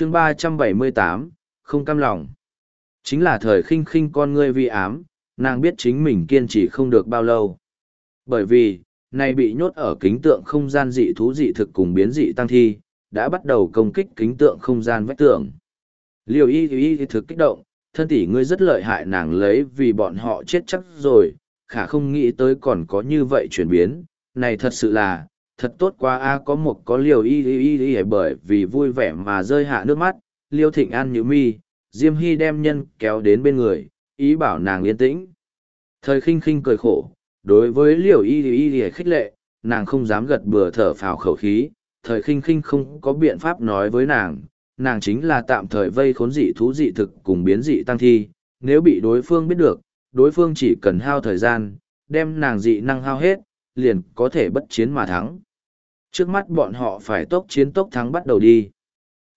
chương ba trăm bảy mươi tám, không cam lòng. Chính là thời khinh khinh con ngươi vi ám, nàng biết chính mình kiên trì không được bao lâu. Bởi vì này bị nhốt ở kính tượng không gian dị thú dị thực cùng biến dị tăng thi, đã bắt đầu công kích kính tượng không gian vách tường. Liều y y thực kích động, thân tỷ ngươi rất lợi hại nàng lấy vì bọn họ chết chắc rồi, khả không nghĩ tới còn có như vậy chuyển biến. Này thật sự là thật tốt quá, a, có một có liều y y y y bởi vì vui vẻ mà rơi hạ nước mắt. Liêu thịnh an nhữ mi, diêm hy đem nhân kéo đến bên người, ý bảo nàng yên tĩnh. Thời khinh khinh cười khổ, đối với liều y y y khích lệ, nàng không dám gật bừa thở phào khẩu khí. Thời khinh khinh không có biện pháp nói với nàng nàng chính là tạm thời vây khốn dị thú dị thực cùng biến dị tăng thi. Nếu bị đối phương biết được, đối phương chỉ cần hao thời gian, đem nàng dị năng hao hết, liền có thể bất chiến mà thắng. Trước mắt bọn họ phải tốc chiến tốc thắng bắt đầu đi.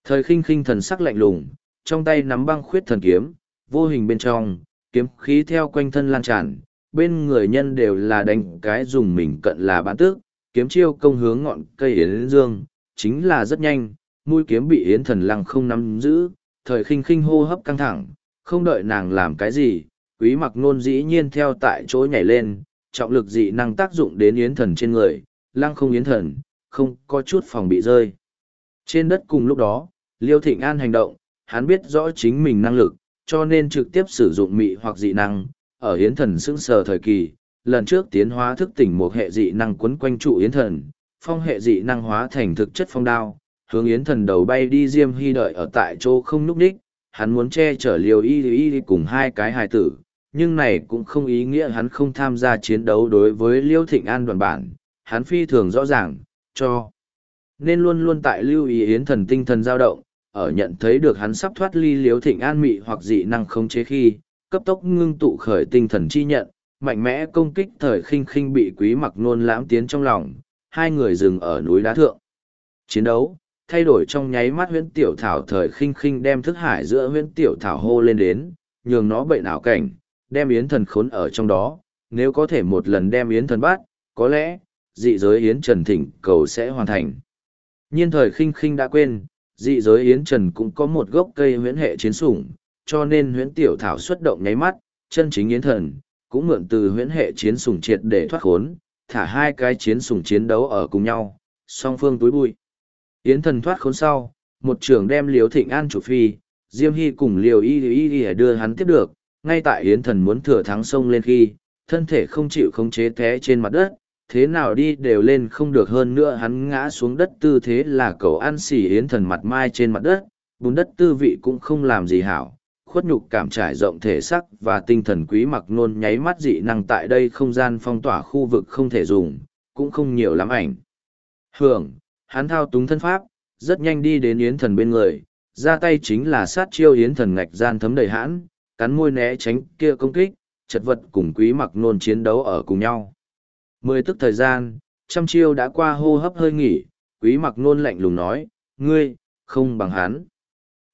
Thời khinh khinh thần sắc lạnh lùng, trong tay nắm băng khuyết thần kiếm, vô hình bên trong, kiếm khí theo quanh thân lan tràn, bên người nhân đều là đánh cái dùng mình cận là bán tước, kiếm chiêu công hướng ngọn cây yến dương, chính là rất nhanh, mũi kiếm bị yến thần lăng không nắm giữ, thời khinh khinh hô hấp căng thẳng, không đợi nàng làm cái gì, quý mặc nôn dĩ nhiên theo tại chỗ nhảy lên, trọng lực dị năng tác dụng đến yến thần trên người, lăng không yến thần, không có chút phòng bị rơi. Trên đất cùng lúc đó, Liêu Thịnh An hành động, hắn biết rõ chính mình năng lực, cho nên trực tiếp sử dụng mị hoặc dị năng, ở hiến thần xưng sờ thời kỳ, lần trước tiến hóa thức tỉnh một hệ dị năng quấn quanh trụ yến thần, phong hệ dị năng hóa thành thực chất phong đao, hướng yến thần đầu bay đi diêm hy đợi ở tại chỗ không núp đích, hắn muốn che chở liều y y cùng hai cái hài tử, nhưng này cũng không ý nghĩa hắn không tham gia chiến đấu đối với liêu thịnh an đoàn bản, hắn phi thường rõ ràng, cho. Nên luôn luôn tại lưu ý yến thần tinh thần dao động, ở nhận thấy được hắn sắp thoát ly liếu thịnh an mị hoặc dị năng khống chế khi, cấp tốc ngưng tụ khởi tinh thần chi nhận, mạnh mẽ công kích thời khinh khinh bị quý mặc nôn lãm tiến trong lòng, hai người dừng ở núi đá thượng. Chiến đấu, thay đổi trong nháy mắt huyễn tiểu thảo thời khinh khinh đem thức hải giữa huyễn tiểu thảo hô lên đến, nhường nó bệnh ảo cảnh, đem yến thần khốn ở trong đó, nếu có thể một lần đem yến thần bắt, có lẽ, dị giới Yến Trần thỉnh cầu sẽ hoàn thành. Nhiên thời khinh khinh đã quên, dị giới Yến Trần cũng có một gốc cây huyễn hệ chiến sủng, cho nên huyễn tiểu thảo xuất động nháy mắt, chân chính Yến Thần, cũng mượn từ huyễn hệ chiến sủng triệt để thoát khốn, thả hai cái chiến sủng chiến đấu ở cùng nhau, song phương túi bụi. Yến Thần thoát khốn sau, một trưởng đem Liều Thịnh An chủ phi, Diêm Hy cùng Liều Y Y Y đưa hắn tiếp được, ngay tại Yến Thần muốn thừa thắng sông lên khi, thân thể không chịu khống chế té trên mặt đất, thế nào đi đều lên không được hơn nữa hắn ngã xuống đất tư thế là cậu ăn xỉ yến thần mặt mai trên mặt đất, bùn đất tư vị cũng không làm gì hảo, khuất nhục cảm trải rộng thể sắc và tinh thần quý mặc nôn nháy mắt dị năng tại đây không gian phong tỏa khu vực không thể dùng, cũng không nhiều lắm ảnh. Hưởng, hắn thao túng thân pháp, rất nhanh đi đến yến thần bên người, ra tay chính là sát chiêu yến thần ngạch gian thấm đầy hãn, cắn môi né tránh kia công kích, chật vật cùng quý mặc nôn chiến đấu ở cùng nhau. Mười tức thời gian, trăm chiêu đã qua hô hấp hơi nghỉ, quý mặc nôn lạnh lùng nói, ngươi, không bằng hắn.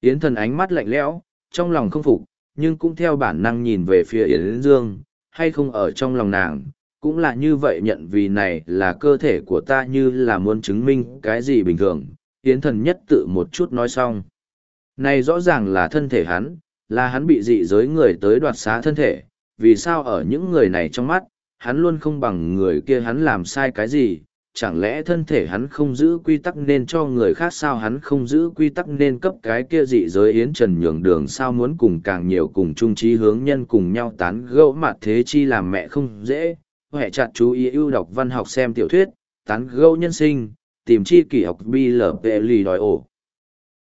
Yến thần ánh mắt lạnh lẽo, trong lòng không phục, nhưng cũng theo bản năng nhìn về phía Yến Dương, hay không ở trong lòng nàng, cũng là như vậy nhận vì này là cơ thể của ta như là muốn chứng minh cái gì bình thường. Yến thần nhất tự một chút nói xong. Này rõ ràng là thân thể hắn, là hắn bị dị giới người tới đoạt xá thân thể, vì sao ở những người này trong mắt, hắn luôn không bằng người kia hắn làm sai cái gì, chẳng lẽ thân thể hắn không giữ quy tắc nên cho người khác sao hắn không giữ quy tắc nên cấp cái kia dị giới yến trần nhường đường sao muốn cùng càng nhiều cùng chung trí hướng nhân cùng nhau tán gẫu mặt thế chi làm mẹ không dễ, hệ chặt chú ý ưu đọc văn học xem tiểu thuyết, tán gẫu nhân sinh, tìm chi kỷ học bi lở lì đòi ổ.